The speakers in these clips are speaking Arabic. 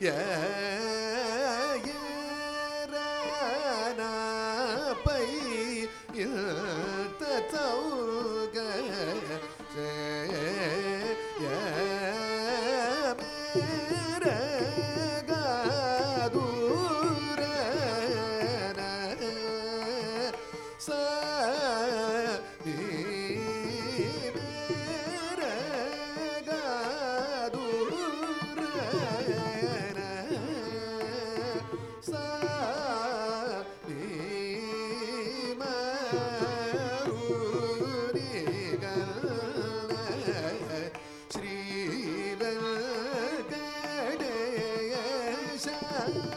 Yeah.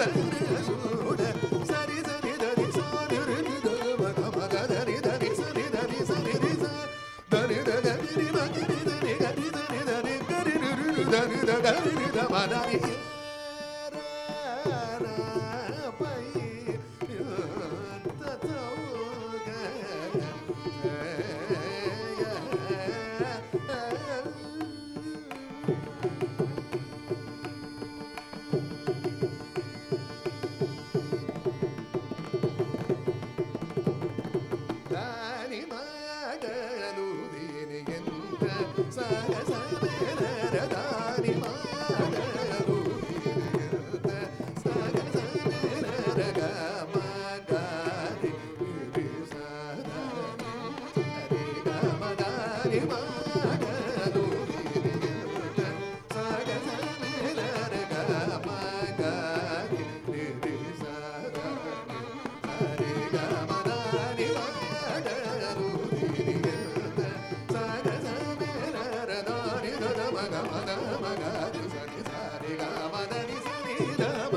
da da da da da da outside.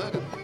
let him.